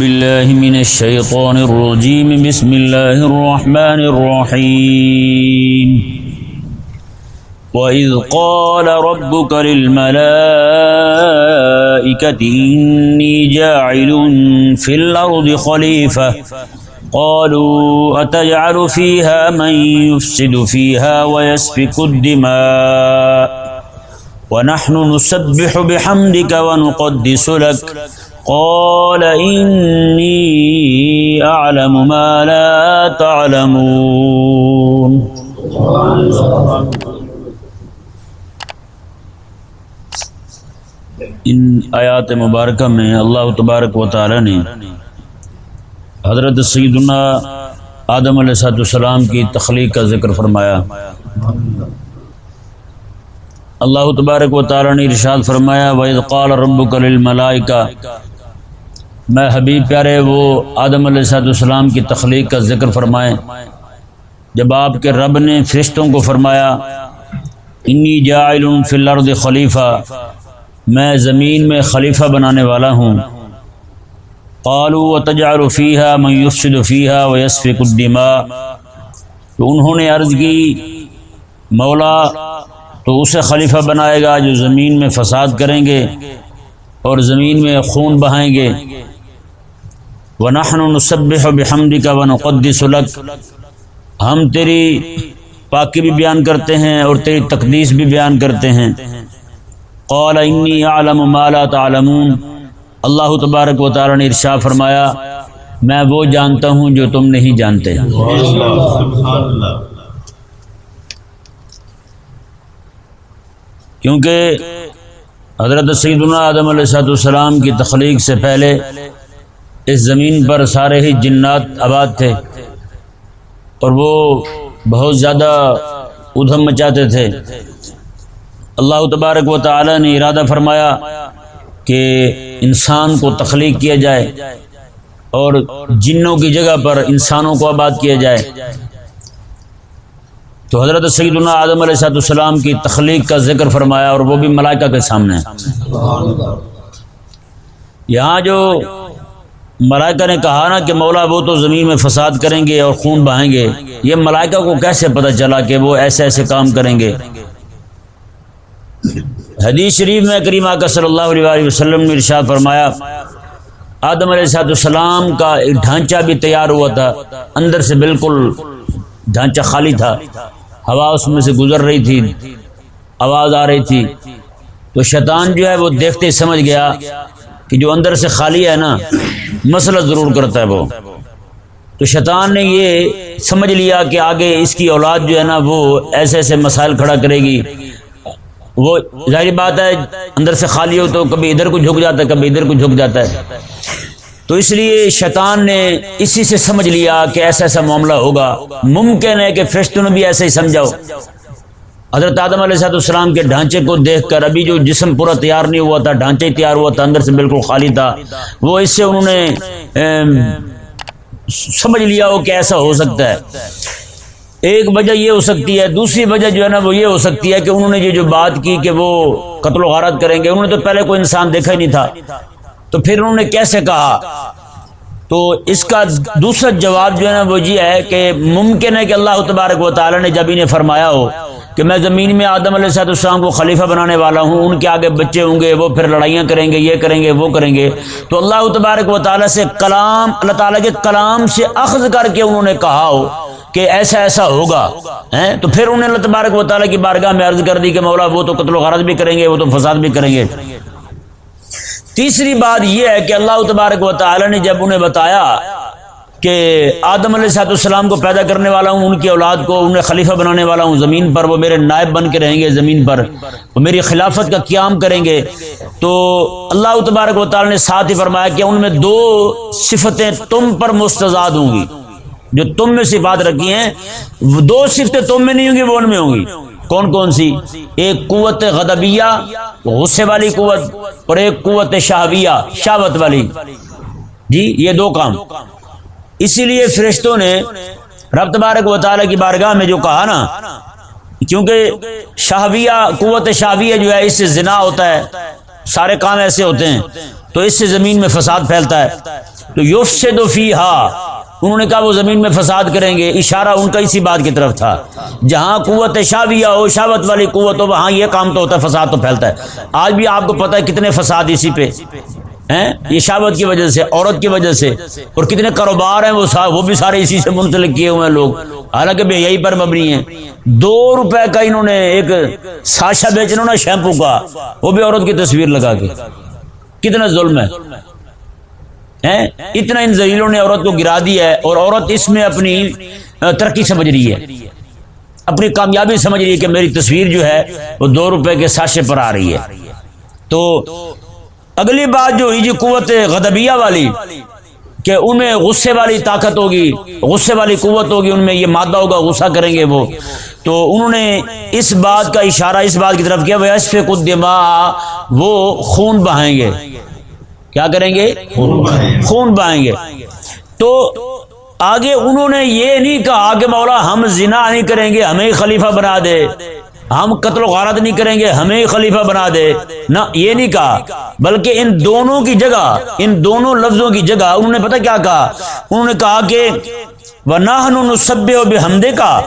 بالله من الشيطان الرجيم. بسم الله الرحمن الرحيم. وإذ قال ربك للملائكة إني جاعل في الأرض خليفة قالوا أتجعل فيها من يفسد فيها ويسفك الدماء ونحن نسبح بحمدك ونقدس لك قال إني أعلم ما لا تعلمون. ان آیات مبارکہ میں اللہ تبارک و تعالی نے حضرت سیدنا آدم علیہ السلام کی تخلیق کا ذکر فرمایا۔ اللہ تبارک و تعالی نے ارشاد فرمایا، وَإِذْ قَالَ رَبُّكَ لِلْمَلَائِكَةِ میں حبیب پیارے وہ آدم علیہ السلام کی تخلیق کا ذکر فرمائیں جب آپ کے رب نے فرشتوں کو فرمایا، انی جاعل فی الارض خلیفہ، میں زمین میں خلیفہ بنانے والا ہوں۔ قالوا وتجعل فيها من يفسد فيها ويسفك الدماء۔ تو انہوں نے عرض کی، مولا، تو اسے خلیفہ بنائے گا جو زمین میں فساد کریں گے اور زمین میں خون بہائیں گے۔ ونحن نسبح بحمدك ونقدس لك. ہم تیری پاکی بھی بیان کرتے ہیں اور تیری تقدیس بھی بیان کرتے ہیں۔ قال انی اعلم ما لا تعلمون۔ اللہ تبارک و تعالی نے ارشاد فرمایا، میں وہ جانتا ہوں جو تم نہیں جانتے۔ کیونکہ حضرت سیدنا آدم علیہ السلام کی تخلیق سے پہلے اس زمین پر سارے ہی جنات آباد تھے اور وہ بہت زیادہ ادھم مچاتے تھے۔ اللہ تبارک و تعالی نے ارادہ فرمایا کہ انسان کو تخلیق کیا جائے اور جنوں کی جگہ پر انسانوں کو آباد کیا جائے۔ تو حضرت سیدنا آدم علیہ السلام کی تخلیق کا ذکر فرمایا اور وہ بھی ملائکہ کے سامنے۔ یہاں جو ملائکہ نے کہا نا کہ مولا وہ تو زمین میں فساد کریں گے اور خون بہائیں گے۔ یہ ملائکہ کو کیسے پتہ چلا کہ وہ ایسے ایسے کام کریں گے؟ حدیث شریف میں کریمہ کا صلی اللہ علیہ وسلم نے ارشاد فرمایا، آدم علیہ صاحب السلام کا ایک ڈھانچہ بھی تیار ہوا تھا۔ اندر سے بالکل ڈھانچہ خالی تھا۔ ہوا اس میں سے گزر رہی تھی۔ آواز آ رہی تھی۔ تو شیطان جو ہے وہ دیکھتے سمجھ گیا کہ جو اندر سے خالی ہے نا مسئلہ ضرور کرتا ہے وہ۔ تو شیطان نے یہ سمجھ لیا کہ آگے اس کی اولاد جو ہے نا وہ ایسے ایسے مسائل کھڑا کرے گی۔ وہ ظاہری بات ہے، اندر سے خالی ہو تو کبھی ادھر کو جھک جاتا ہے، کبھی ادھر کو جھک جاتا ہے۔ تو اس لیے شیطان نے اسی سے سمجھ لیا کہ ایسا ایسا معاملہ ہوگا۔ ممکن ہے کہ فرشتوں نے بھی ایسا ہی سمجھاؤ حضرت آدم علیہ صاحب السلام کے ڈھانچے کو دیکھ کر ابھی جو جسم پورا تیار نہیں ہوا تھا، ڈھانچے تیار ہوا تھا، اندر سے بالکل خالی تھا۔ وہ اس سے انہوں نے سمجھ لیا ہو کہ ایسا ہو سکتا ہے۔ ایک وجہ یہ ہو سکتی ہے، دوسری وجہ جو ہے نا، وہ یہ ہو سکتی ہے کہ انہوں نے یہ جو بات کی کہ وہ قتل و غارت کریں گے، انہوں نے تو پہلے کوئی انسان دیکھا ہی نہیں تھا۔ تو پھر انہوں نے کیسے کہا؟ تو اس کا دوسرا جواب جو ہے نا، وہ یہ ہے کہ ممکن ہے کہ اللہ تبارک و تعالی نے جب انہیں فرمایا ہو کہ میں زمین میں آدم علیہ صاحب السلام کو خلیفہ بنانے والا ہوں، ان کے آگے بچے ہوں گے، وہ پھر لڑائیاں کریں گے، یہ کریں گے، وہ کریں گے۔ تو اللہ تبارک و تعالیٰ سے کلام، اللہ تعالیٰ کے کلام سے اخذ کر کے انہوں نے کہا ہو کہ ایسا ایسا ہوگا تو پھر انہیں اللہ تبارک و تعالیٰ کی بارگاہ میں عرض کر دی کہ مولا وہ تو قتل و غرض بھی کریں گے، وہ تو فساد بھی کریں گے۔ تیسری بات یہ ہے کہ اللہ تبارک و تعالی نے جب انہیں بتایا کہ آدم علیہ صاحب السلام کو پیدا کرنے والا ہوں، ان کی اولاد کو، انہیں خلیفہ بنانے والا ہوں، زمین پر وہ میرے نائب بن کے رہیں گے زمین پر، وہ میری خلافت کا قیام کریں گے۔ تو اللہ تبارک و تعالی نے ساتھ ہی فرمایا کہ ان میں دو صفتیں تم پر مستضاد ہوں گی، جو تم میں صفات رکھی ہیں۔ وہ دو صفتیں تم میں نہیں ہوں گی، وہ ان میں ہوں گی۔ کون کون سی؟ ایک قوت غدبیہ غصے والی قوت، اور ایک قوت شہویہ شاوت والی۔ جی یہ دو کام۔ اسی لیے فرشتوں نے رب تبارک و تعالی کی بارگاہ میں جو کہا نا، کیونکہ شہویہ، قوت شہویہ جو ہے، اس سے زنا ہوتا ہے، سارے کام ایسے ہوتے ہیں، تو اس سے زمین میں فساد پھیلتا ہے۔ تو یوف سے دو فی انہوں نے کہا وہ زمین میں فساد کریں گے، اشارہ ان کا اسی بات کی طرف تھا۔ جہاں قوت شاویہ ہو شاوت والی قوت ہو، وہاں یہ کام تو ہوتا ہے، فساد تو پھیلتا ہے۔ آج بھی آپ کو پتا ہے کتنے فساد اسی پہ۔ یہ شاوت کی وجہ سے، عورت کی وجہ سے۔ اور کتنے کاروبار ہیں وہ وہ بھی سارے اسی سے منسلک کیے ہوئے ہیں لوگ۔ حالانکہ بھی یہی پر مبنی ہیں۔ دو روپے کا انہوں نے ایک ساشا بیچنا نا شیمپو کا۔ وہ بھی عورت کی تصویر لگا کے۔ کتنا ظلم ہے۔ اتنا ان زلیلوں نے عورت کو گرا دیا ہے اور عورت اس میں اپنی ترقی سمجھ رہی ہے۔ اپنی کامیابی سمجھ رہی ہے کہ میری تصویر جو ہے وہ دو روپے کے ساشے پر آ رہی ہے۔ تو اگلی بات جو ہوئی جی قوت غدبیہ والی کہ ان میں غصے والی طاقت ہوگی غصے والی قوت ہوگی ان میں یہ مادہ ہوگا غصہ کریں گے وہ۔ تو انہوں نے اس بات کا اشارہ اس بات کی طرف کیا وہ وہ خون بہائیں گے۔ کیا کریں گے؟ خون بائیں گے۔ تو آگے انہوں نے یہ نہیں کہا کہ مولا ہم زنا نہیں کریں گے ہمیں خلیفہ بنا دے۔ ہم قتل و غارت نہیں کریں گے، ہمیں خلیفہ بنا دے۔ نہ، یہ نہیں کہا، بلکہ ان دونوں کی جگہ، ان دونوں لفظوں کی جگہ انہوں نے پتہ کیا کہا؟ انہوں نے کہا کہ وہ نہ سب کا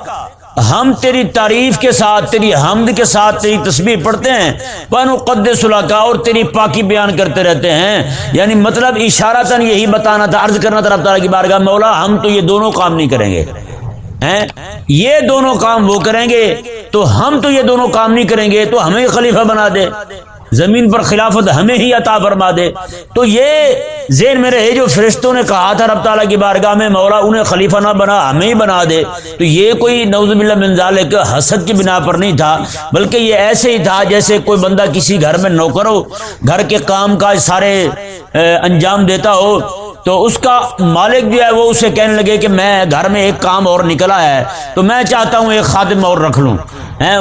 ہم تیری تعریف کے ساتھ، تیری حمد کے ساتھ، تیری تسبیح پڑھتے ہیں۔ بانو قد کا اور تیری پاکی بیان کرتے رہتے ہیں۔ یعنی مطلب اشارہ تن یہی بتانا تھا، عرض کرنا تھا رب تعالیٰ کی بارگاہ مولا، ہم تو یہ دونوں کام نہیں کریں گے۔ یہ دونوں کام وہ کریں گے، تو ہم تو یہ دونوں کام نہیں کریں گے، تو ہمیں خلیفہ بنا دے۔ زمین پر خلافت ہمیں ہی عطا فرما دے۔ تو یہ ذہن میں رہے، جو فرشتوں نے کہا تھا رب تعالیٰ کی بارگاہ میں، مولا انہیں خلیفہ نہ بنا، ہمیں ہی بنا دے۔ تو یہ کوئی نوز باللہ من ذالک حسد کی بنا پر نہیں تھا، بلکہ یہ ایسے ہی تھا جیسے کوئی بندہ کسی گھر میں نوکر ہو، گھر کے کام کاج سارے انجام دیتا ہو۔ تو اس کا مالک جو ہے وہ اسے کہنے لگے کہ میں گھر میں ایک کام اور نکلا ہے تو میں چاہتا ہوں ایک خادم اور رکھ لوں۔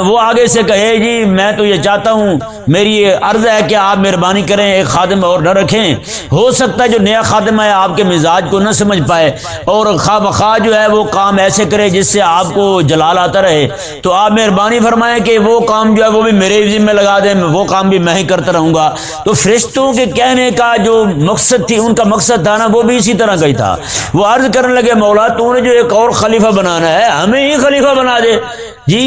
وہ آگے سے کہے جی میں تو یہ چاہتا ہوں، میری یہ عرض ہے کہ آپ مہربانی کریں، ایک خادم اور نہ رکھیں۔ ہو سکتا ہے جو نیا خادم ہے، آپ کے مزاج کو نہ سمجھ پائے۔ اور خواہ بخواہ جو ہے، وہ کام ایسے کرے جس سے آپ کو جلال آتا رہے۔ تو آپ مہربانی فرمائیں کہ وہ کام جو ہے، وہ بھی میرے ذمہ لگا دیں، وہ کام بھی میں ہی کرتا رہوں گا۔ تو فرشتوں کے کہنے کا جو مقصد تھی، ان کا مقصد تھا نا، وہ بھی اسی طرح کا ہی تھا۔ وہ عرض کرنے لگے، مولا، تو نے جو ایک اور خلیفہ بنانا ہے، ہمیں ہی خلیفہ بنا دے۔ جی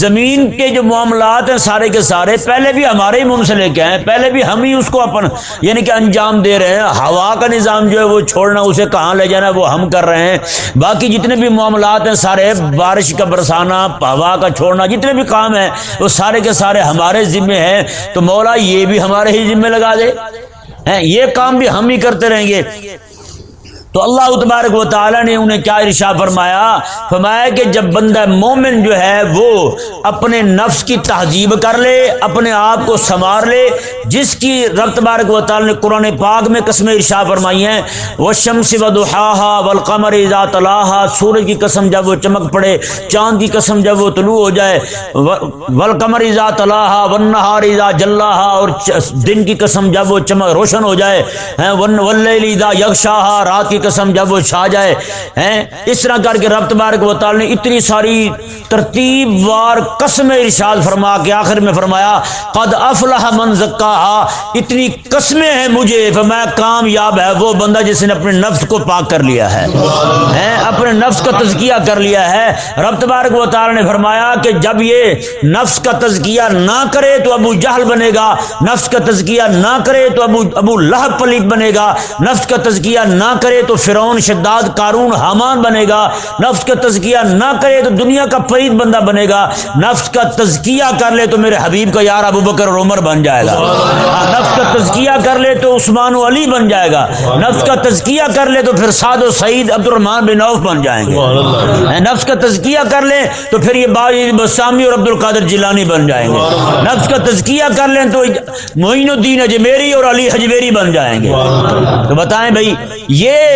زمین کے جو معاملات ہیں سارے کے سارے، پہلے بھی ہمارے ہی منسلک ہیں، پہلے بھی ہم ہی اس کو اپن یعنی کہ انجام دے رہے ہیں۔ ہوا کا نظام جو ہے وہ چھوڑنا، اسے کہاں لے جانا وہ ہم کر رہے ہیں۔ باقی جتنے بھی معاملات ہیں سارے بارش کا برسانا، ہوا کا چھوڑنا، جتنے بھی کام ہیں، وہ سارے کے سارے ہمارے ذمے ہیں۔ تو مولا یہ بھی ہمارے ہی ذمے لگا دے۔ یہ کام بھی ہم ہی کرتے رہیں گے۔ تو اللہ تبارک و تعالیٰ نے انہیں کیا ارشا فرمایا؟ فرمایا کہ جب بندہ مومن جو ہے وہ اپنے نفس کی تہذیب کر لے، اپنے آپ کو سنوار لے، جس کی رب تبارک و تعالیٰ نے قرآن پاک میں قسم ارشا فرمائی ہیں، وہ شمس و دہا ولقمر اذا طلاحا سورج کی قسم جب وہ چمک پڑے، چاند کی قسم جب وہ طلوع ہو جائے ولقمر اذا طلاحا ونہار اذا جلاحا اور دن کی قسم جب وہ چمک روشن ہو جائے واللیل اذا یغشاہا رات کی قسم جب وہ چھا جائے، ہیں؟ اس طرح کر کے رب تبارک و تعالی نے اتنی ساری ترتیب وار قسم ارشاد فرما کے آخر میں فرمایا، قد افلح من زکاہا اتنی قسمیں ہیں مجھے فرمایا کامیاب ہے وہ بندہ جس نے اپنے نفس کو پاک کر لیا ہے۔ ہیں؟ اپنے نفس کا تزکیہ کر لیا ہے۔ رب تبارک و تعالی نے فرمایا کہ جب یہ نفس کا تزکیہ نہ کرے تو ابو جہل بنے گا۔ نفس کا تزکیہ نہ کرے تو ابو ابو لہب پلیت بنے گا۔ نفس کا تزکیہ نہ کرے تو فرعون شداد کارون حامان بنے گا۔ نفس کا تزکیہ نہ کرے تو دنیا کا فرید بندہ بنے گا۔ نفس کا تزکیہ کر لے تو میرے حبیب کا یار ابو بکر اور عمر بن جائے گا۔ ہاں، نفس کا تزکیہ کر لے تو عثمان و علی بن جائے گا۔ نفس کا تزکیہ کر لے تو پھر سعد و سعید عبد الرحمان بن عوف بن جائیں گے۔ ہاں، نفس کا تزکیہ کر لے تو پھر یہ باجی بسامی اور عبد القادر جیلانی بن جائیں گے۔ نفس کا تزکیہ کر لیں تو معین الدین اجمیری اور علی حجویری بن جائیں گے۔ تو بتائیں بھائی یہ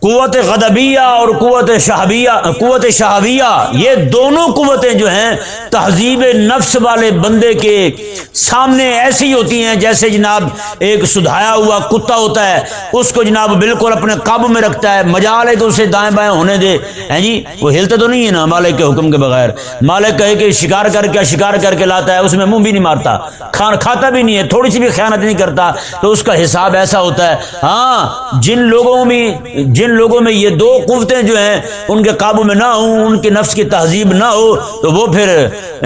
قوت غدبیہ اور قوت شہبیہ قوت شہبیہ یہ دونوں قوتیں جو ہیں، تہذیب نفس والے بندے کے سامنے ایسی ہوتی ہیں جیسے جناب ایک سدھایا ہوا کتا ہوتا ہے، اس کو جناب بالکل اپنے قابو میں رکھتا ہے مجال ہے کہ اسے دائیں بائیں ہونے دے۔ ہیں جی؟ وہ ہلتے تو نہیں ہے نا مالک کے حکم کے بغیر۔ مالک کہے کہ شکار کر کے، شکار کر کے لاتا ہے، اس میں منہ بھی نہیں مارتا۔ کھان کھاتا بھی نہیں ہے، تھوڑی سی بھی خیانت نہیں کرتا۔ تو اس کا حساب ایسا ہوتا ہے۔ ہاں جن لوگوں میں، جن جن لوگوں میں یہ دو قوتیں جو ہیں، ان کے قابو میں نہ ہوں، ان کے نفس کی تہذیب نہ ہو، تو وہ پھر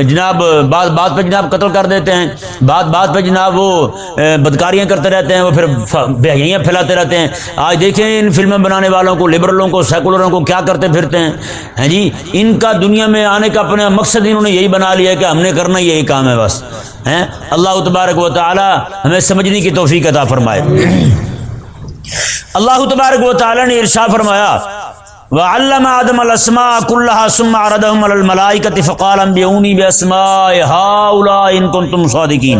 جناب بات بات پہ جناب قتل کر دیتے ہیں۔ بات بات پہ جناب وہ بدکاریاں کرتے رہتے ہیں، وہ پھر بہیاں پھیلاتے رہتے ہیں۔ آج دیکھیں ان فلمیں بنانے والوں کو لبرلوں کو سیکولروں کو کیا کرتے پھرتے ہیں۔ ہیں جی ان کا دنیا میں آنے کا اپنے مقصد انہوں نے یہی بنا لیا کہ ہم نے کرنا یہی کام ہے بس۔ ہیں اللہ تبارک و تعالی ہمیں سمجھنے کی توفیق عطا فرمائے۔ اللہ تبارک و تعالی نے ارشا فرمایا، وعلم آدم الاسماء كلها ثم عرضهم على الملائكه فقال انبئوني باسماء هؤلاء ان كنتم صادقين۔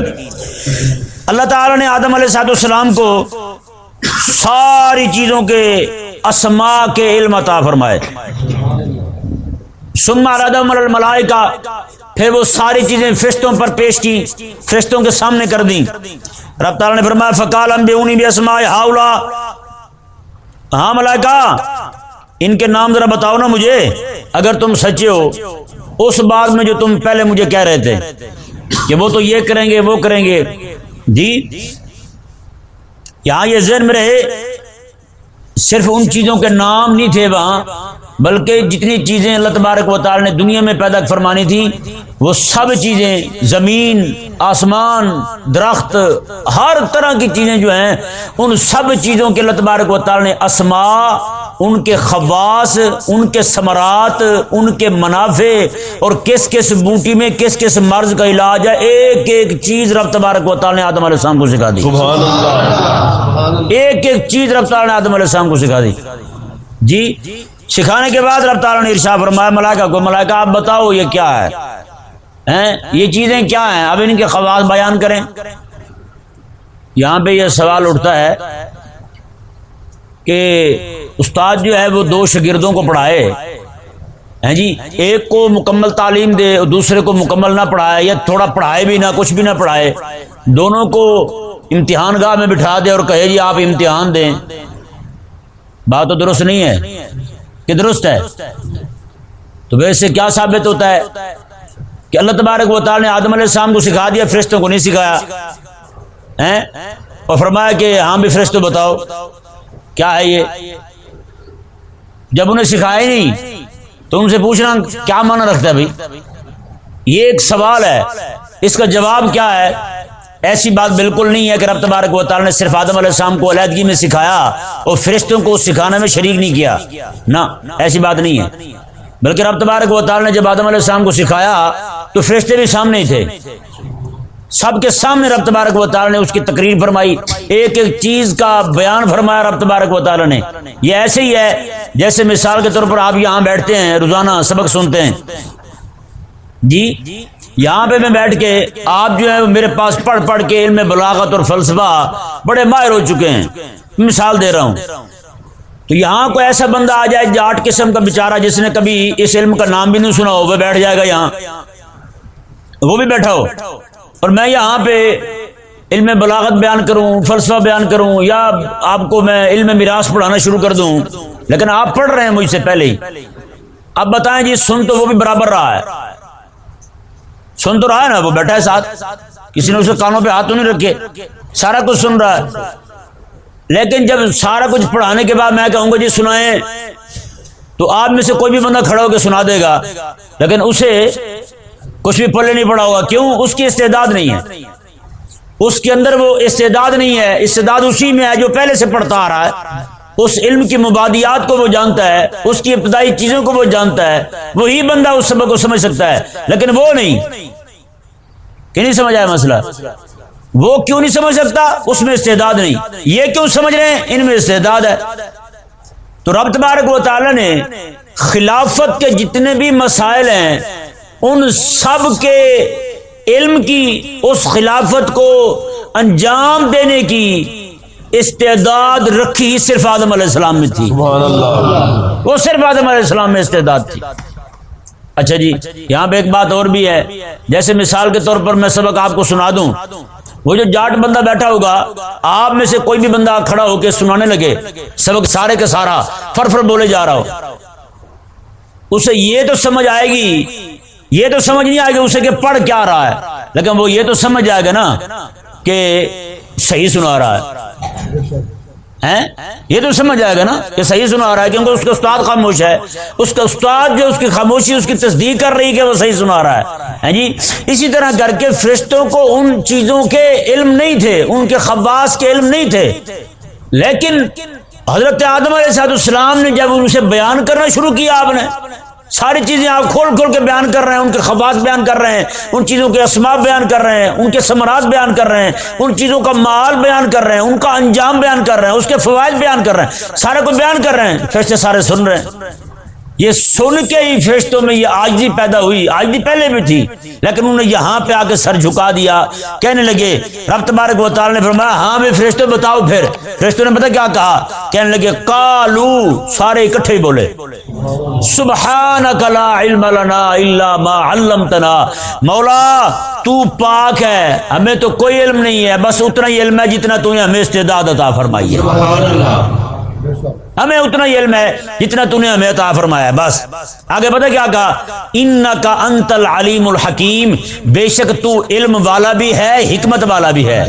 اللہ تعالی نے آدم علیہ الصلوۃ والسلام کو ساری چیزوں کے اسماء کے علم عطا فرمائے۔ ثم عرضهم على الملائکہ، پھر وہ ساری چیزیں فرشتوں پر پیش کی، فرشتوں کے سامنے کر دیں۔ رب تعالی نے فرمایا، فقال انبئوني باسماء هؤلاء ہاں ملائکہ، ان کے نام ذرا بتاؤ نا مجھے، اگر تم سچے ہو۔ اس بات میں جو تم پہلے مجھے کہہ رہے تھے، کہ وہ تو یہ کریں گے، وہ کریں گے۔ جی یہاں یہ ذہن میں رہے، صرف ان چیزوں کے نام نہیں تھے وہاں بلکہ جتنی چیزیں اللہ تبارک و تعالی نے دنیا میں پیدا فرمانی تھی وہ سب چیزیں زمین آسمان درخت ہر طرح کی چیزیں جو ہیں ان سب چیزوں کے اللہ تبارک و تعالی نے اسما ان کے خواص ان کے ثمرات ان کے منافع اور کس کس بوٹی میں کس کس مرض کا علاج ہے ایک ایک چیز رب تبارک و تعالی نے آدم علیہ السلام کو سکھا دی۔ سبحان اللہ۔ ایک ایک چیز رب تعالی نے آدم علیہ السلام کو سکھا دی۔ جی سکھانے کے بعد رب تعالیٰ نے ارشا فرمایا، ملائکہ کو، ملائکہ، آپ بتاؤ یہ کیا ہے؟ یہ چیزیں کیا ہیں؟ اب ان کے خواص بیان کریں۔ یہاں پہ یہ سوال اٹھتا ہے کہ استاد جو ہے وہ دو شاگردوں کو پڑھائے۔ ہیں جی؟ ایک کو مکمل تعلیم دے، دوسرے کو مکمل نہ پڑھائے یا تھوڑا پڑھائے بھی نہ، کچھ بھی نہ پڑھائے۔ دونوں کو امتحان گاہ میں بٹھا دے اور کہے جی آپ امتحان دیں۔ بات تو درست نہیں ہے۔ کہ درست ہے۔ تو ویسے کیا ثابت ہوتا ہے کہ اللہ تبارک و تعالی نے آدم علیہ السلام کو سکھا دیا، فرشتوں کو نہیں سکھایا۔ اور فرمایا کہ ہاں بھی فرشتوں بتاؤ، کیا ہے یہ؟ جب انہیں سکھایا ہی نہیں، تو ان سے پوچھنا کیا مانا رکھتا ہے بھائی؟ یہ ایک سوال ہے۔ اس کا جواب کیا ہے؟ ایسی بات بالکل نہیں ہے کہ رب تبارک و تعالی نے صرف آدم علیہ السلام کو علیحدگی میں سکھایا اور فرشتوں کو سکھانے میں شریک نہیں کیا۔ نہ، ایسی بات نہیں ہے۔ بلکہ رب تبارک و تعالی نے جب آدم علیہ السلام کو سکھایا تو فرشتے بھی سامنے ہی تھے۔ سب کے سامنے رب تبارک و تعالی نے اس کی تقریر فرمائی۔ ایک ایک چیز کا بیان فرمایا رب تبارک و تعالی نے۔ یہ ایسے ہی ہے، جیسے مثال کے طور پر آپ یہاں بیٹھتے ہیں، روزانہ سبق سنتے ہیں۔ جی؟ یہاں پہ میں بیٹھ کے آپ جو ہے میرے پاس پڑھ پڑھ کے علم بلاغت اور فلسفہ بڑے ماہر ہو چکے ہیں۔ مثال دے رہا ہوں۔ تو یہاں کوئی ایسا بندہ آ جائے جاٹ قسم کا بیچارہ جس نے کبھی اس علم کا نام بھی نہیں سنا ہو، وہ بیٹھ جائے گا یہاں۔ وہ بھی بیٹھا ہو۔ اور میں یہاں پہ علم بلاغت بیان کروں، فلسفہ بیان کروں، یا آپ کو میں علم میراث پڑھانا شروع کر دوں۔ لیکن آپ پڑھ رہے ہیں مجھ سے پہلے ہی۔ اب بتائیں جی سن تو وہ بھی برابر رہا ہے۔ سن تو رہا ہے نا وہ بیٹھا ہے ساتھ۔ کسی نے اسے کانوں پہ ہاتھ نہیں رکھے۔ سارا کچھ سن رہا ہے۔ لیکن جب سارا کچھ پڑھانے کے بعد میں کہوں گا جی سنائیں، تو آپ میں سے کوئی بھی بندہ کھڑا ہو کے سنا دے گا۔ لیکن اسے کچھ بھی پلے نہیں پڑا ہوگا۔ کیوں؟ اس کی استعداد نہیں ہے۔ اس کے اندر وہ استعداد نہیں ہے۔ استعداد اسی میں ہے جو پہلے سے پڑھتا آ رہا ہے۔ اس علم کی مبادیات کو وہ جانتا ہے۔ اس کی ابتدائی چیزوں کو وہ جانتا ہے۔ وہی بندہ اس سبق کو سمجھ سکتا ہے۔ لیکن وہ نہیں۔ کہ نہیں سمجھ آیا مسئلہ؟ وہ کیوں نہیں سمجھ سکتا؟ اس میں استعداد نہیں۔ یہ کیوں سمجھ رہے ہیں؟ ان میں استعداد ہے۔ تو رب تبارک و تعالی نے خلافت کے جتنے بھی مسائل ہیں ان سب کے علم کی اس خلافت کو انجام دینے کی استعداد رکھی صرف آدم علیہ السلام میں تھی۔ وہ صرف آدم علیہ السلام میں استعداد تھی۔ اچھا جی یہاں پہ ایک بات اور بھی ہے۔ جیسے مثال کے طور پر میں سبق آپ کو سنا دوں۔ وہ جو جاٹ بندہ بیٹھا ہوگا، آپ میں سے کوئی بھی بندہ کھڑا ہو کے سنانے لگے۔ سبق سارے کا سارا فر فر بولے جا رہا ہو۔ اسے یہ تو سمجھ آئے گی، یہ تو سمجھ نہیں آئے گی اسے کہ پڑھ کیا رہا ہے۔ لیکن وہ یہ تو سمجھ جائے گا نا کہ صحیح سنا رہا ہے۔ یہ تو سمجھ آئے گا نا کہ صحیح سنا رہا ہے کیونکہ اس کا استاد خاموش ہے۔ اس کا استاد جو اس کی خاموشی، اس کی تصدیق کر رہی ہے کہ وہ صحیح سنا رہا ہے۔ جی؟ اسی طرح کر کے فرشتوں کو ان چیزوں کے علم نہیں تھے، ان کے خواص کے علم نہیں تھے۔ لیکن حضرت آدم علیہ السلام نے جب ان سے بیان کرنا شروع کیا آپ نے ساری چیزیں آپ کھول کھول کے بیان کر رہے ہیں، ان کے خواص بیان کر رہے ہیں، ان چیزوں کے اسماء بیان کر رہے ہیں، ان کے سمراج بیان کر رہے ہیں، ان چیزوں کا مال بیان کر رہے ہیں، ان کا انجام بیان کر رہے ہیں، اس کے فوائد بیان کر رہے ہیں، سارے کو بیان کر رہے ہیں فیصلے سارے سن رہے ہیں۔ یہ سن کے ہی فرشتوں میں یہ آجزی پیدا ہوئی۔ آجزی پہلے بھی تھی، لیکن انہوں نے یہاں پہ آ کے سر جھکا دیا۔ کہنے لگے، رب تبارک و تعالی نے فرمایا ہاں بھی فرشتوں بتاؤ پھر۔ فرشتوں نے پتا کیا کہا؟ کہنے لگے کالو سارے اکٹھے ہی بولے۔ سبحانک لا علم لنا الا ما علمتنا۔ مولا، تو پاک ہے، ہمیں تو کوئی علم نہیں ہے، بس اتنا ہی علم ہے جتنا تو نے ہمیں استعداد عطا فرمائی ہے۔ سبحان اللہ۔ ہمیں اتنا ہی علم ہے جتنا تو نے ہمیں عطا فرمایا ہے، بس۔ آگے پتہ کیا کہا؟ ان کا انت العلیم الحکیم۔ بے شک تو علم والا بھی ہے، حکمت والا بھی ہے۔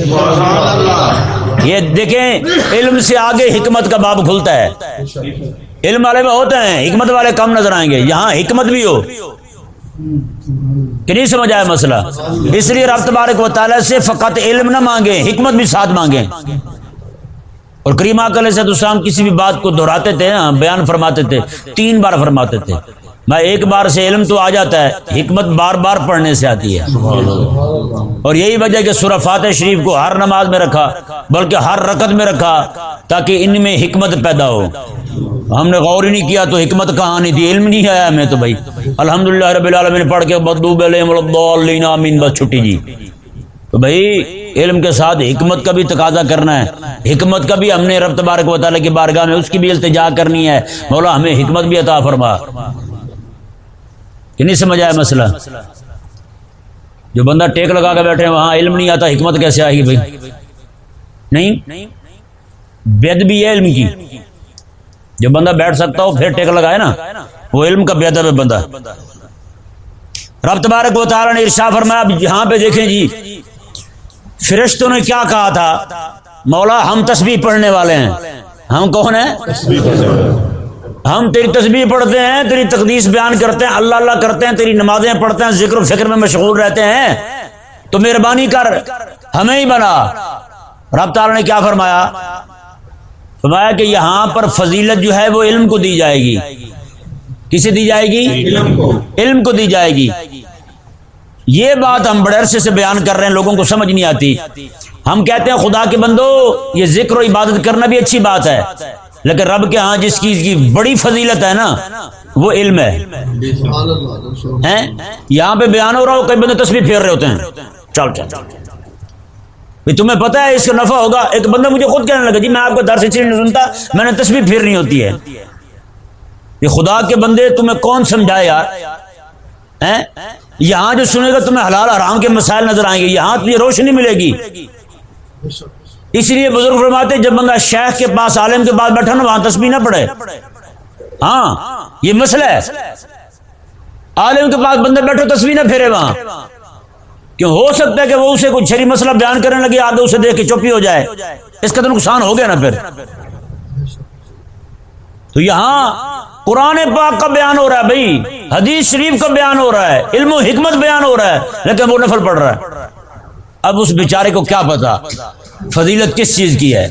یہ دیکھیں، علم سے آگے حکمت کا باب کھلتا ہے۔ علم والے میں ہوتے ہیں، حکمت والے کم نظر آئیں گے۔ یہاں حکمت بھی ہو۔ کہ نہیں سمجھ آیا مسئلہ؟ اس لیے رب تبارک و تعالیٰ سے فقط علم نہ مانگے حکمت بھی ساتھ مانگے اور کریم علیہ صاحب السلام کسی بھی بات کو دہراتے تھے ہاں، بیان فرماتے تھے تین بار فرماتے تھے۔ میں ایک بار سے علم تو آ جاتا ہے حکمت بار بار پڑھنے سے آتی ہے۔ اور یہی وجہ کہ سورہ فاتح شریف کو ہر نماز میں رکھا بلکہ ہر رکت میں رکھا تاکہ ان میں حکمت پیدا ہو۔ ہم نے غور ہی نہیں کیا تو حکمت کہاں نہیں تھی علم نہیں آیا ہمیں تو بھائی۔ الحمدللہ رب العالمین پڑھ کے بدوب علیہم بس چھٹی جی۔ تو بھائی علم کے ساتھ حکمت کا بھی تقاضا کرنا ہے۔ حکمت کا بھی ہم نے رب تبارک و تعالیٰ کی بارگاہ میں اس کی بھی التجا کرنی ہے۔ مولا ہمیں حکمت بھی عطا فرما۔ کہ نہیں سمجھ آیا مسئلہ؟ جو بندہ ٹیک لگا کے بیٹھے ہیں، وہاں علم نہیں آتا، حکمت کیسے آئے گی بھائی؟ نہیں؟ بید بھی ہے علم کی۔ جو بندہ بیٹھ سکتا ہو، پھر ٹیک لگائے نا۔ وہ علم کا بےدب ہے بندہ۔ رب تبارک و تعالیٰ نے ارشا فرمایا اب یہاں پہ دیکھیں جی۔ فرشتوں نے کیا کہا تھا؟ مولا ہم تسبیح پڑھنے والے ہیں۔ ہم کون ہیں؟ ہم تیری تسبیح پڑھتے ہیں تیری تقدیس بیان کرتے ہیں اللہ اللہ کرتے ہیں تیری نمازیں پڑھتے ہیں ذکر و فکر میں مشغول رہتے ہیں۔ تو مہربانی کر ہمیں ہی بنا۔ رب تعالیٰ نے کیا فرمایا؟ فرمایا کہ یہاں پر فضیلت جو ہے وہ علم کو دی جائے گی۔ کسے دی جائے گی؟ علم کو۔ علم کو دی جائے گی۔ یہ بات ہم بڑے عرصے سے بیان کر رہے ہیں، لوگوں کو سمجھ نہیں آتی۔ ہم کہتے ہیں، خدا کے بندو، یہ ذکر و عبادت کرنا بھی اچھی بات ہے۔ لیکن رب کے ہاں جس چیز کی بڑی فضیلت ہے نا، وہ علم ہے۔ یہاں پہ بیان ہو رہا ہو، کئی بندے تصویر پھیر رہے ہوتے ہیں۔ چل چل۔ بھی تمہیں پتا ہے، اس کا نفع ہوگا۔ ایک بندہ مجھے خود کہنے لگا جی میں آپ کو در سے چیز نہیں سنتا، میں نے تصویر پھیرنی ہوتی ہے۔ یہ خدا کے بندے، تمہیں کون سمجھائے یار؟ یہاں جو سنے گا تمہیں حلال حرام کے مسائل نظر آئیں گے یہاں تجھے روشنی ملے گی۔ اس لیے بزرگ فرماتے جب بندہ شیخ کے پاس، عالم کے پاس بیٹھا نا، وہاں تسبیح نہ پڑے ہاں یہ مسئلہ ہے۔ عالم کے پاس بندہ بیٹھو تصویر نہ پھیرے وہاں۔ کیوں؟ ہو سکتا ہے کہ وہ اسے کچھ شری مسئلہ بیان کرنے لگے آگے اسے دیکھ کے چوپی ہو جائے۔ اس کا تو نقصان ہو گیا نا پھر۔ تو یہاں قرآن پاک کا بیان ہو رہا ہے بھائی، حدیث شریف کا بیان ہو رہا ہے، علم و حکمت بیان ہو رہا ہے، لیکن وہ نفل پڑ رہا ہے۔ اب اس بیچارے کو کیا پتا؟ فضیلت کس چیز کی ہے؟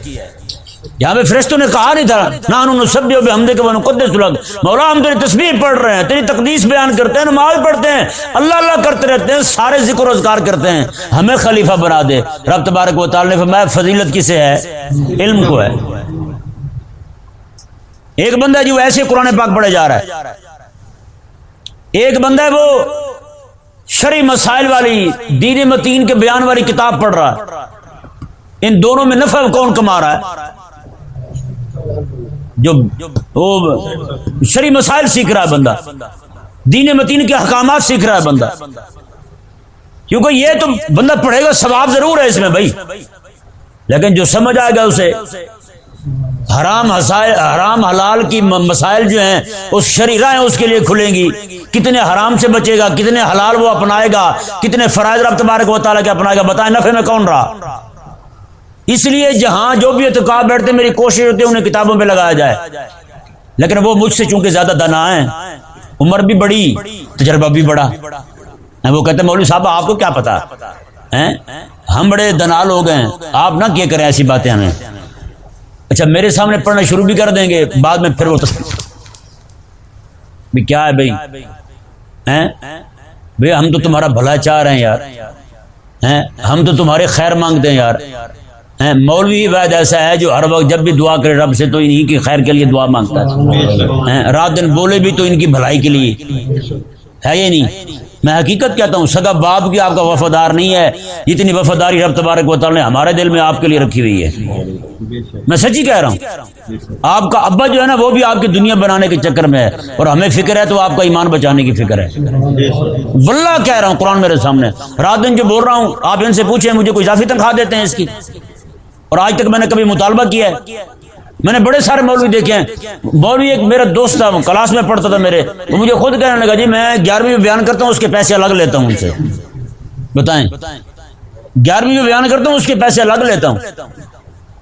یہاں پہ فرشتوں نے کہا نہیں تھا نہ انہوں نے سب بھی ہم دے کے قدس لگ مولا، ہم تیری تصویر پڑھ رہے ہیں، تیری تقدیس بیان کرتے ہیں، نماز پڑھتے ہیں، اللہ اللہ کرتے رہتے ہیں، سارے ذکر و اذکار کرتے ہیں۔ ہمیں خلیفہ بنا دے۔ رب تبارک و تعالی نے فرمایا، فضیلت کسے ہے؟ علم کو ہے۔ ایک بندہ ہے جو ایسے قرآن پاک پڑھے جا رہا ہے۔ ایک بندہ ہے وہ شرع مسائل والی، دین متین کے بیان والی کتاب پڑھ رہا ہے۔ ان دونوں میں نفع کون کما رہا ہے؟ جو وہ شری مسائل سیکھ رہا ہے بندہ۔ دین متین کے احکامات سیکھ رہا ہے بندہ۔ کیونکہ یہ تو بندہ پڑھے گا، ثواب ضرور ہے اس میں بھائی۔ لیکن جو سمجھ آئے گا اسے حرام حسائل حرام حلال کی مسائل جو ہیں، اس شریرائیں اس کے لیے کھلیں گی۔ کتنے حرام سے بچے گا، کتنے حلال وہ اپنائے گا، کتنے فرائض رب تبارک و تعالیٰ کے اپنائے گا، بتائیں نفع میں کون رہا؟ اس لیے جہاں جو بھی اعتقاد بیٹھتے میری کوشش ہوتی ہے انہیں کتابوں پہ لگایا جائے۔ لیکن وہ مجھ سے چونکہ زیادہ دنا ہیں، عمر بھی بڑی، تجربہ بھی بڑا۔ وہ کہتے ہیں مولوی صاحب، آپ کو کیا پتا؟ ہم بڑے دنا لوگ ہیں۔ آپ نہ کیا کریں ایسی باتیں ہمیں۔ اچھا میرے سامنے پڑھنا شروع بھی کر دیں گے، بعد میں پھر وہ بھی کیا ہے بھائی؟ ہیں؟ بھئی ہم تو تمہارا بھلا چاہ رہے ہیں یار۔ ہم تو تمہارے خیر مانگتے ہیں یار۔ مولوی وید ایسا ہے جو ہر وقت جب بھی دعا کرے رب سے تو انہی کی خیر کے لیے دعا مانگتا ہے۔ رات دن بولے بھی تو ان کی بھلائی کے لیے۔ ہے یہ نہیں. میں حقیقت کہتا ہوں، سگا باپ کی آپ کا وفادار نہیں ہے جتنی وفاداری رب تبارک و تعالی نے ہمارے دل میں آپ کے لیے رکھی ہوئی ہے۔ میں سچی کہہ رہا ہوں، آپ کا ابا جو ہے نا، وہ بھی آپ کی دنیا بنانے کے چکر میں ہے۔ اور ہمیں فکر ہے تو آپ کا ایمان بچانے کی فکر ہے۔ واللہ کہہ رہا ہوں، قرآن میرے سامنے۔ رات دن جو بول رہا ہوں، آپ ان سے پوچھیں، مجھے کوئی اضافی تنخواہ دیتے ہیں اس کی؟ اور آج تک میں نے کبھی مطالبہ کیا ہے میں نے بڑے سارے مولوی دیکھے ہیں۔ مولوی ایک میرا دوست تھا کلاس میں پڑھتا تھا میرے۔ وہ مجھے خود کہنے لگا جی میں گیارہویں میں بیان کرتا ہوں اس کے پیسے الگ لیتا ہوں ان سے۔ بتائیں۔ گیارہویں میں بیان کرتا ہوں اس کے پیسے الگ لیتا ہوں۔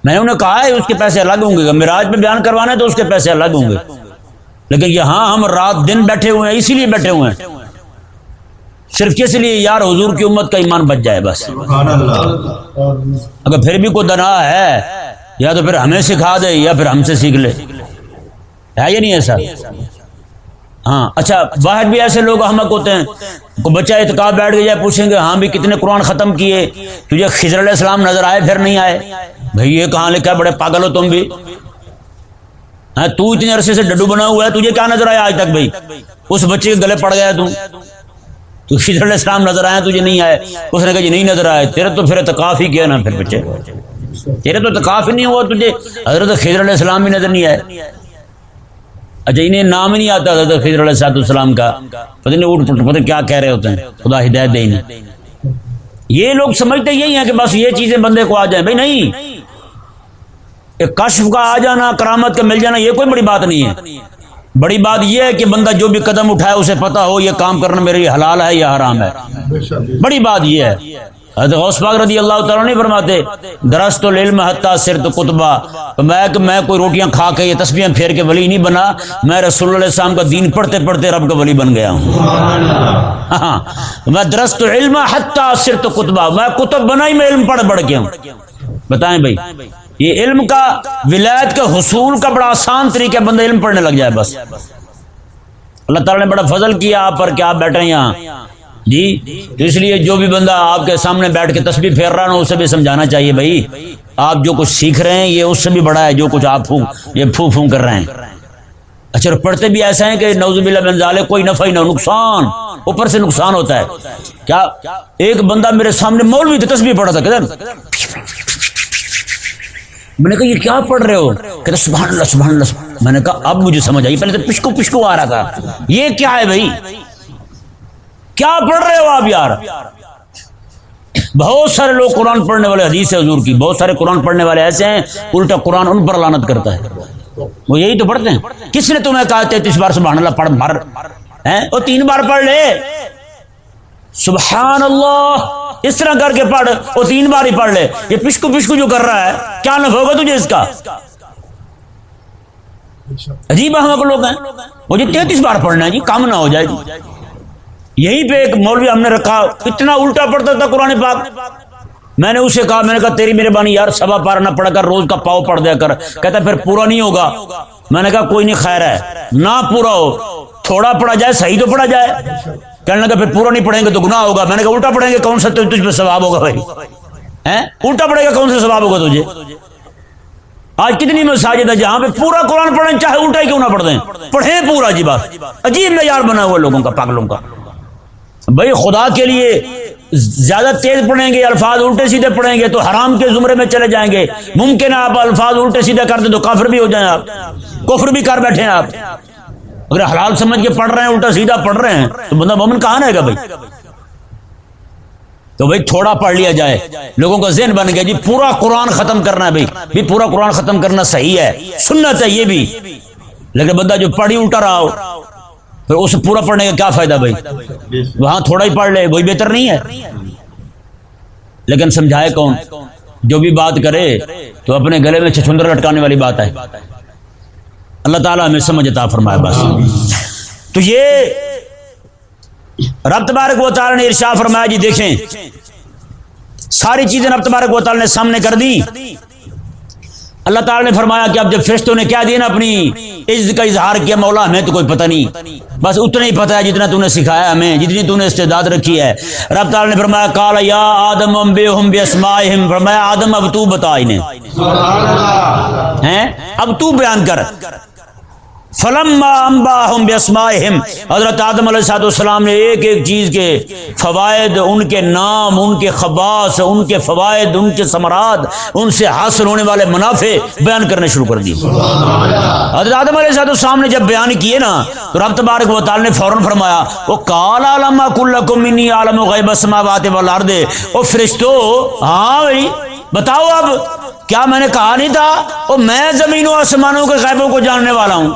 میں نے انہیں کہا ہے اس کے پیسے الگ ہوں گے۔ میراج میں بیان کروانا ہے تو اس کے پیسے الگ ہوں گے۔ لیکن یہاں ہم رات دن بیٹھے ہوئے ہیں اسی لیے بیٹھے ہوئے ہیں۔ صرف کس لیے؟ یار حضور کی امت کا ایمان بچ جائے بس۔ اگر پھر بھی کوئی دنا ہے یا تو پھر ہمیں سکھا دے یا پھر ہم سے سیکھ لے۔ ہے یا نہیں ایسا؟ ہاں اچھا باہر بھی ایسے لوگ احمق ہوتے ہیں بچہ اعتکاب بیٹھ گیا، پوچھیں گے ہاں بھی کتنے قرآن ختم کیے، تجھے خضر علیہ السلام نظر آئے، پھر نہیں آئے۔ بھائی یہ کہاں لکھا ہے؟ بڑے پاگل ہو تم بھی۔ ہاں تو اتنے عرصے سے ڈڈو بنا ہوا ہے، تجھے کیا نظر آیا آج تک بھائی اس بچے کے گلے پڑ گیا تو۔ تو خضر علیہ السلام نظر آیا تجھے نہیں آئے۔ اس نے کہا جی نہیں نظر آئے، تیرے تو پھر اعتکاف ہی کیا نا پھر بچے۔ تیرے تو ہی نہیں ہوا تجھے حضرت خضر علیہ السلام بھی نظر نہیں آئے۔ اچھا انہیں نام ہی نہیں آتا حضرت خضر علیہ السلام السلام کا۔ پتہ نہیں اوٹ پٹ پتہ کیا کہہ رہے ہوتے ہیں۔ خدا ہدایت دے انہیں۔ یہ لوگ سمجھتے یہی ہیں کہ بس یہ چیزیں بندے کو آ جائیں۔ بھائی نہیں ایک کشف کا آ جانا کرامت کا مل جانا یہ کوئی بڑی بات نہیں ہے۔ بڑی بات یہ ہے کہ بندہ جو بھی قدم اٹھائے اسے پتا ہو یہ کام کرنا میرے لیے حلال ہے یا حرام ہے۔ بڑی بات یہ ہے۔ حضرت غوث پاک رضی اللہ تعالیٰ نہیں فرماتے درست العلم حتیٰ سر تو کتبہ تو میں کہ میں کوئی روٹیاں کھا کے یہ تسبیاں پھیر کے ولی نہیں بنا میں رسول اللہ علیہ السلام کا دین پڑھتے پڑھتے رب کا ولی بن گیا ہوں۔ ہاں میں درست علم حتیٰ سر تو کتبہ میں کتب بنا ہی میں علم پڑھ پڑھ کے ہوں۔ بتائیں بھائی یہ علم کا ولایت کا حصول کا بڑا آسان طریقہ بندہ علم پڑھنے لگ جائے بس۔ اللہ تعالیٰ نے بڑا فضل کیا آپ پر کہ آپ بیٹھے یہاں۔ جی؟ تو اس لیے جو بھی بندہ آپ کے سامنے بیٹھ کے تسبیح پھیر رہا نا، اسے بھی سمجھانا چاہیے بھائی۔ آپ جو کچھ سیکھ رہے ہیں، یہ اس سے بھی بڑا ہے، جو کچھ آپ پھوں یہ پھو پھوں کر رہے ہیں۔ اچھا اور پڑھتے بھی ایسا ہیں کہ نوز باللہ بن ظالے کوئی نفع ہی نہ، نقصان۔ اوپر سے نقصان ہوتا ہے۔ کیا ایک بندہ میرے سامنے مولوی تھے تسبیح پڑھا تھا، کدھر؟ میں نے کہا، یہ کیا پڑھ رہے ہو؟ کہتے سبحان اللہ سبحان اللہ۔ میں نے کہا، اب مجھے سمجھ آئی، پہلے تو پشکو پشکو آ رہا تھا۔ یہ کیا ہے بھائی؟ کیا پڑھ رہے ہو آپ یار؟ بہت سارے لوگ قرآن پڑھنے والے حدیث حضور کی، بہت سارے قرآن پڑھنے والے ایسے ہیں، الٹا قرآن ان پر لانت کرتا ہے۔ وہ یہی تو پڑھتے ہیں۔ کس نے تمہیں کہا تینتیس بار سبحان اللہ پڑھ، مر؟ وہ تین بار پڑھ لے۔ سبحان اللہ، اس طرح کر کے پڑھ، وہ تین بار ہی پڑھ لے۔ یہ پشکو پشکو جو کر رہا ہے، کیا نفع ہوگا تجھے اس کا؟ عجیب احمد لوگ ہیں۔ مجھے تینتیس بار پڑھنا ہے جی کام نہ ہو جائے جی۔ یہیں پہ ایک مولوی ہم نے رکھا اتنا الٹا پڑتا تھا قرآن پاک۔ میں نے اسے کہا، میں نے کہا، تیری مہربانی یار، سبا پار نہ پڑھ کر، روز کا پاؤ پڑھ دیا کر۔ کہتا پھر پورا نہیں ہوگا۔ میں نے کہا، کوئی نہیں، خیر ہے۔ نہ پورا ہو، تھوڑا پڑھا جائے، صحیح تو پڑھا جائے۔ کہنے لگا، پھر پورا نہیں پڑھیں گے تو گناہ ہوگا۔ میں نے کہا، الٹا پڑھیں گے، کون سا تجھ پہ ثواب ہوگا بھائی؟ الٹا پڑھے گا کون سا ثواب ہوگا تجھے؟ آج کتنی مساجد ہے جہاں پہ پورا قرآن پڑھیں، چاہے الٹا ہی کیوں نہ پڑھ دیں؟ پڑھیں پورا جی بات۔ عجیب معیار بنا ہوا لوگوں کا، پاگلوں کا۔ بھائی خدا کے لیے زیادہ تیز پڑھیں گے، الفاظ الٹے سیدھے پڑھیں گے تو حرام کے زمرے میں چلے جائیں گے۔ ممکن ہے آپ الفاظ الٹے سیدھے کر دیں تو کافر بھی ہو جائیں آپ۔ کفر بھی کر بیٹھے ہیں آپ۔ اگر حلال سمجھ کے پڑھ رہے ہیں، الٹا سیدھا پڑھ رہے ہیں، تو بندہ مومن کہاں رہے گا بھائی؟ تو بھائی تھوڑا پڑھ لیا جائے۔ لوگوں کا ذہن بن گیا جی پورا قرآن ختم کرنا ہے بھائی۔ بھی پورا قرآن ختم کرنا صحیح ہے، سنت ہے یہ بھی۔ لیکن بندہ جو پڑھی، الٹا رہا ہو۔ پھر اسے پورا پڑھنے کا کیا فائدہ بھائی؟ وہاں تھوڑا ہی پڑھ لے، وہی بہتر نہیں ہے۔ لیکن سمجھائے کون؟ جو بھی بات کرے تو اپنے گلے میں چھچندر لٹکانے والی بات ہے۔ اللہ تعالیٰ ہمیں سمجھ عطا فرمایا بس۔ تو یہ رب تبارک و تعالی نے ارشاد فرمایا جی دیکھیں، ساری چیزیں رب تبارک و تعالی نے سامنے کر دی اللہ تعالی نے فرمایا کہ اب جب فرشتوں نے کیا دیا نا اپنی عزت کا اظہار کیا مولا ہمیں تو کوئی پتہ نہیں۔ بس اتنا ہی پتہ ہے جتنا تو نے سکھایا ہمیں جتنی تو نے استعداد رکھی ہے۔ رب تعالی نے فرمایا کالا یا آدم انبئہم باسمائہم۔ فرمایا آدم اب تو بتا انہیں۔ سبحان اللہ۔ ہیں؟ اب تو بیان کر۔ فلم حضرت آدم علیہ السلاۃ والسلام نے ایک ایک چیز کے فوائد، ان کے نام، ان کے خباس، ان کے فوائد، ان کے ثمرات، ان سے حاصل ہونے والے منافع بیان کرنے شروع کر دیے۔ حضرت آدم علیہ السلاۃ والسلام نے جب بیان کیے نا، تو رب تبارک و تعالی نے فوراً فرمایا، وہ کال عالم کلکم منی عالم و غیب السماوات والارض او فرشتو ہاں بھائی، بتاؤ اب۔ کیا میں نے کہا نہیں تھا؟ وہ میں زمین و آسمانوں کے غیبوں کو جاننے والا ہوں۔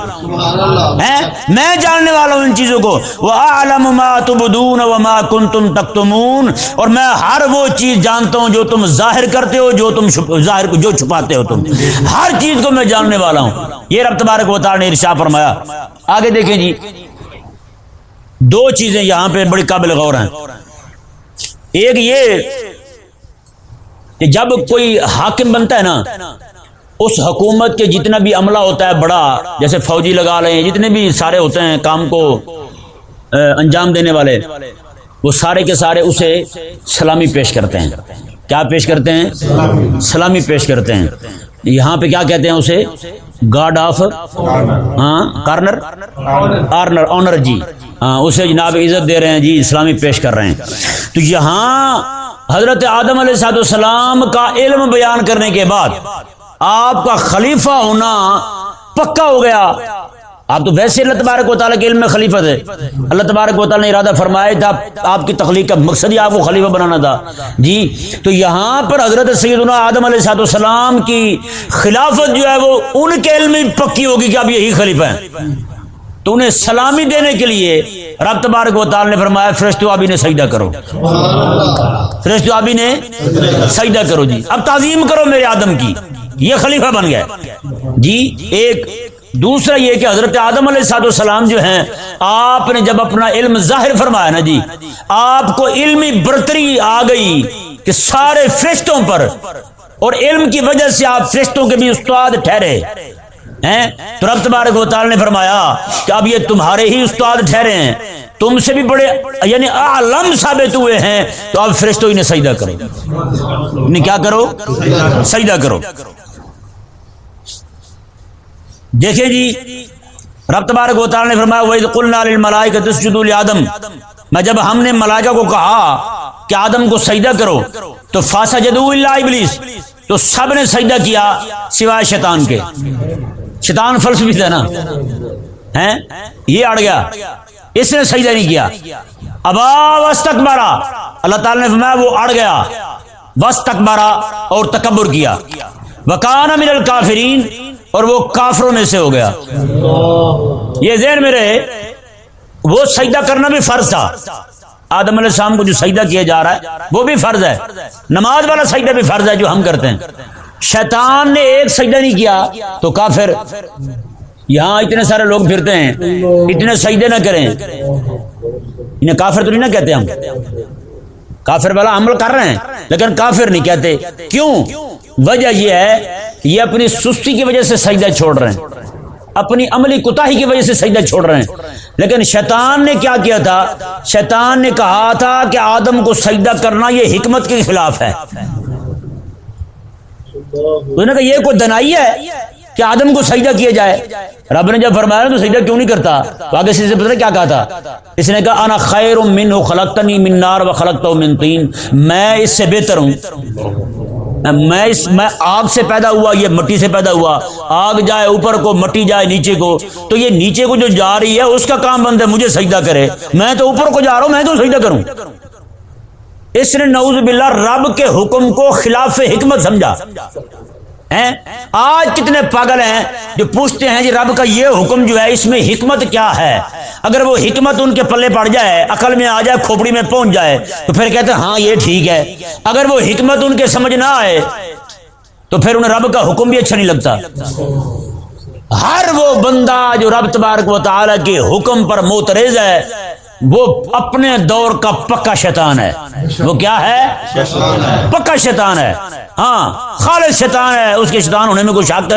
میں جاننے والا ہوں ان چیزوں کو۔ وہ عالم ما تبدون و ما کنتم تکتمون اور میں ہر وہ چیز جانتا ہوں جو تم ظاہر کرتے ہو جو تم ظاہر جو چھپاتے ہو تم۔ ہر چیز کو میں جاننے والا ہوں۔ یہ رب تبارک و تعالی نے ارشاد فرمایا۔ آگے دیکھیں جی۔ دو چیزیں یہاں پہ بڑی قابل غور ہیں۔ ایک یہ کہ جب کوئی حاکم بنتا ہے نا، اس حکومت کے جتنا بھی عملہ ہوتا ہے بڑا، جیسے فوجی لگا لیں، جتنے بھی سارے ہوتے ہیں کام کو انجام دینے والے، وہ سارے کے سارے اسے سلامی پیش کرتے ہیں۔ کیا پیش کرتے ہیں؟ سلامی پیش کرتے ہیں۔ یہاں پہ کیا کہتے ہیں اسے؟ گارڈ آف ہاں کارنر آرنر آنر جی۔ ہاں اسے جناب عزت دے رہے ہیں جی اسلامی پیش کر رہے ہیں۔ تو یہاں حضرت آدم علیہ صاحب السلام کا علم بیان کرنے کے بعد آپ کا خلیفہ ہونا پکا ہو گیا۔ آپ تو ویسے اللہ تبارک و تعالیٰ کے علم میں خلیفہ تھے۔ اللہ تبارک و تعالیٰ نے ارادہ فرمایا تھا، آپ کی تخلیق کا مقصد ہی آپ کو خلیفہ بنانا تھا۔ جی تو یہاں پر حضرت سیدنا آدم علیہ صاحب السلام کی خلافت جو ہے وہ ان کے علم میں پکی ہوگی کہ اب یہی خلیفہ ہیں۔ تو انہیں سلامی دینے کے لیے رب تبارک و تعالی نے فرمایا، فرشتو ابھی نے سجدہ کرو۔ فرشتو ابھی نے سجدہ کرو جی۔ اب تعظیم کرو میرے آدم کی۔ یہ خلیفہ بن گیا جی ایک دوسرا یہ کہ حضرت آدم علیہ السلام السلام جو ہیں، آپ نے جب اپنا علم ظاہر فرمایا نا جی آپ کو علمی برتری آ گئی کہ سارے فرشتوں پر اور علم کی وجہ سے آپ فرشتوں کے بھی استاد ٹھہرے۔ ہیں؟ تو رب تبارک و تعالی نے فرمایا کہ اب یہ تمہارے ہی استاد ٹھہرے ہیں۔ تم سے بھی بڑے یعنی عالم ثابت ہوئے ہیں۔ تو اب فرشتوں انہیں سجدہ کرو۔ انہیں کیا کرو؟ سجدہ کرو۔ دیکھیں جی رب تبارک و تعالی نے فرمایا، وَإِذْ قُلْنَا لِلْمَلَائِكَةِ اسْجُدُوا لِآدَمَ۔ میں جب ہم نے ملائکہ کو کہا کہ آدم کو سجدہ کرو، تو فَاسَجَدُوا إِلَّا ابلیس تو سب نے سجدہ کیا سوائے شیطان کے۔ شیطان فلسفی تھا نا۔ یہ اڑ گیا۔ اس نے سجدہ نہیں کیا۔ ابا وستکبرا اللہ تعالی نے فرمایا وہ اڑ گیا۔ وستکبرا اور تکبر کیا۔ وکان من الکافرین اور وہ کافروں میں سے ہو گیا۔ یہ ذہن میں رہے۔ وہ سجدہ کرنا بھی فرض تھا۔ آدم علیہ السلام کو جو سجدہ کیا جا رہا ہے، وہ بھی فرض ہے۔ نماز والا سجدہ بھی فرض ہے جو ہم کرتے ہیں۔ شیطان نے ایک سجدہ نہیں کیا تو کافر یہاں اتنے سارے لوگ پھرتے ہیں، اتنے سجدے نہ کریں۔ انہیں کافر تو نہیں نہ کہتے ہم۔ کافر والا عمل کر رہے ہیں، لیکن کافر نہیں کہتے۔ کیوں؟ وجہ یہ ہے کہ یہ اپنی سستی کی وجہ سے سجدہ چھوڑ رہے ہیں۔ اپنی عملی کوتاہی کی وجہ سے سجدہ چھوڑ رہے ہیں۔ لیکن شیطان نے کیا کیا تھا؟ شیطان نے کہا تھا کہ آدم کو سجدہ کرنا یہ حکمت کے خلاف ہے۔ انہوں نے کہا، یہ کوئی دنائی ہے کہ آدم کو سجدہ کیا جائے؟ رب نے جب فرمایا تو سجدہ کیوں نہیں کرتا؟ تو آگے سے پتہ کیا کہا تھا؟ اس نے کہا، انا خیر من خلقتنی من نار و خلقتہ من تین میں اس سے بہتر ہوں۔ میں اس میں آگ سے پیدا ہوا، یہ مٹی سے پیدا ہوا۔ آگ جائے اوپر کو، مٹی جائے نیچے کو۔ تو یہ نیچے کو جو جا رہی ہے، اس کا کام بند ہے، مجھے سجدہ کرے۔ میں تو اوپر کو جا رہا ہوں، میں تو سجدہ کروں۔ اس نے نعوذ باللہ رب کے حکم کو خلاف حکمت سمجھا۔ آج کتنے پاگل ہیں جو پوچھتے ہیں جی رب کا یہ حکم جو ہے، اس میں حکمت کیا ہے؟ اگر وہ حکمت ان کے پلے پڑ جائے، عقل میں آ جائے، کھوپڑی میں پہنچ جائے، تو پھر کہتے ہیں ہاں یہ ٹھیک ہے۔ اگر وہ حکمت ان کے سمجھ نہ آئے، تو پھر انہیں رب کا حکم بھی اچھا نہیں لگتا۔ ہر وہ بندہ جو رب تبارک و تعالی کے حکم پر موترز ہے وہ اپنے دور کا پکا شیطان ہے۔ وہ کیا ہے؟ پکا شیطان ہے۔ ہاں خالص شیطان ہے۔ اس کے شیطان ہونے میں کوئی شک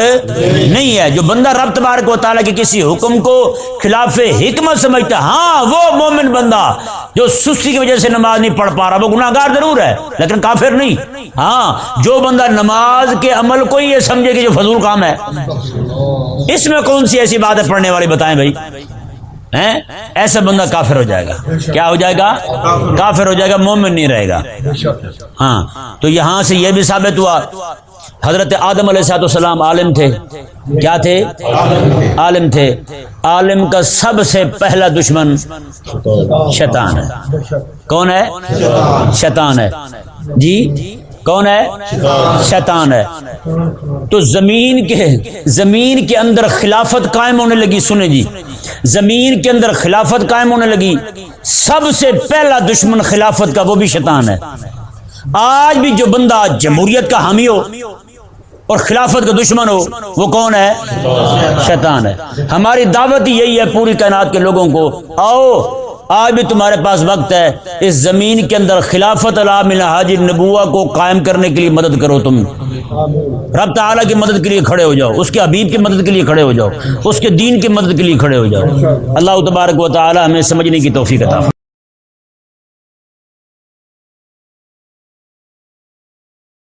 نہیں ہے۔ جو بندہ رب تبارک و تعالیٰ کے کسی حکم کو خلاف حکمت سمجھتا ہاں وہ مومن بندہ جو سستی کی وجہ سے نماز نہیں پڑھ پا رہا وہ گناہ گار ضرور ہے لیکن کافر نہیں۔ ہاں جو بندہ نماز کے عمل کو ہی یہ سمجھے کہ جو فضول کام ہے۔ اس میں کون سی ایسی بات ہے پڑھنے والی بتائیں بھائی؟ ایسا بندہ کافر ہو جائے گا۔ کیا ہو جائے گا؟ کافر ہو جائے گا، مومن نہیں رہے گا۔ ہاں تو یہاں سے یہ بھی ثابت ہوا۔ حضرت آدم علیہ سات السلام عالم تھے۔ کیا تھے؟ عالم تھے۔ عالم کا سب سے پہلا دشمن شیطان ہے۔ کون ہے؟ شیطان ہے۔ جی؟ کون ہے؟ شیطان. ہے۔ تو زمین کے زمین کے اندر خلافت قائم ہونے لگی سنیں جی۔ زمین کے اندر خلافت قائم ہونے لگی۔ سب سے پہلا دشمن خلافت کا وہ بھی شیطان ہے۔ آج بھی جو بندہ جمہوریت کا حامی ہو اور خلافت کا دشمن ہو وہ کون ہے؟ شیطان. ہے۔ ہماری دعوت یہی ہے پوری کائنات کے لوگوں کو آؤ۔ آج بھی تمہارے پاس وقت ہے۔ اس زمین کے اندر خلافت علام حاج نبوا کو قائم کرنے کے لیے مدد کرو تم۔ رب تعالیٰ کی مدد کے لیے کھڑے ہو جاؤ۔ اس کے حبیب کی مدد کے لیے کھڑے ہو جاؤ۔ اس کے دین کی مدد کے لیے کھڑے ہو جاؤ۔ اللہ تبارک و تعالیٰ ہمیں سمجھنے کی توفیق عطا